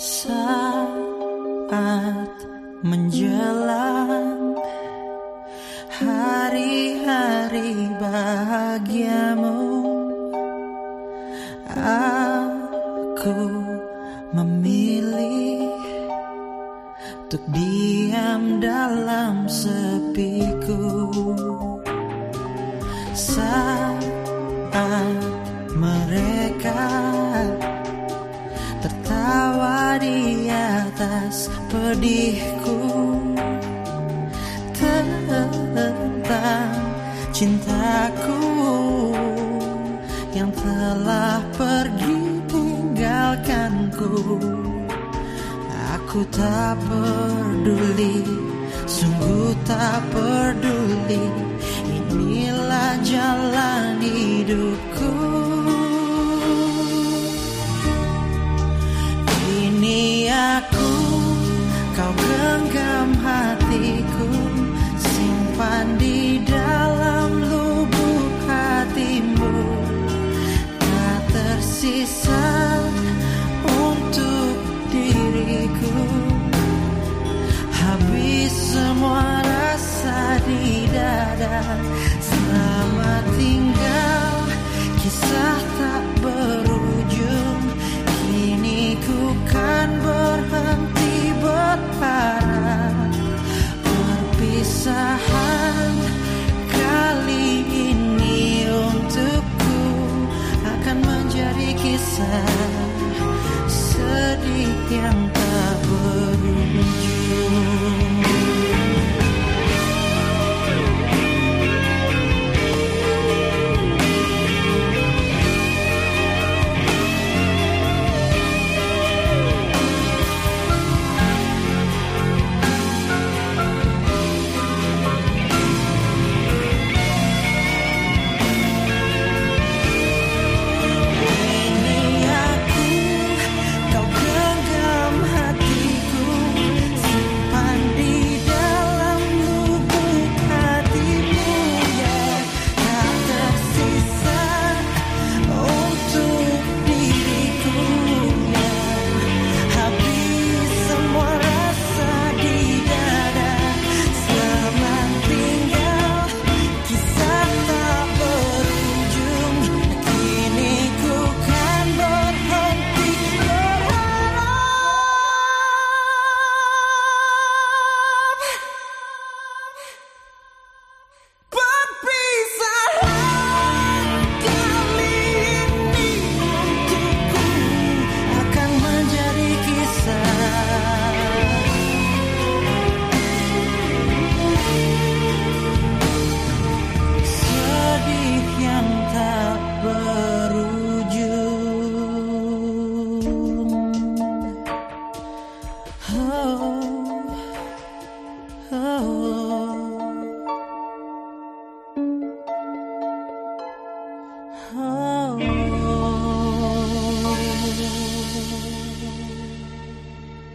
Saat menjelang hari-hari bahagiamu. Aku memilih Untuk diam dalam sepiku. Saat mereka di atas pedihku. Tentang cintaku Yang telah pergi tinggalkanku. Aku tak peduli Sungguh tak peduli. Inilah jalan hidupku di dada Selamat tinggal kisah tak berujung. Kini ku kan berhenti berparah Perpisahan kali ini untukku Akan menjadi kisah sedih yang tak berujung. home.